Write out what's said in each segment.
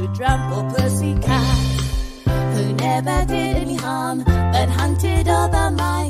to drunk or pussycat, who never did any harm, but hunted all the mice.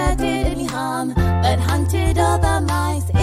never did me harm, but hunted all the mice.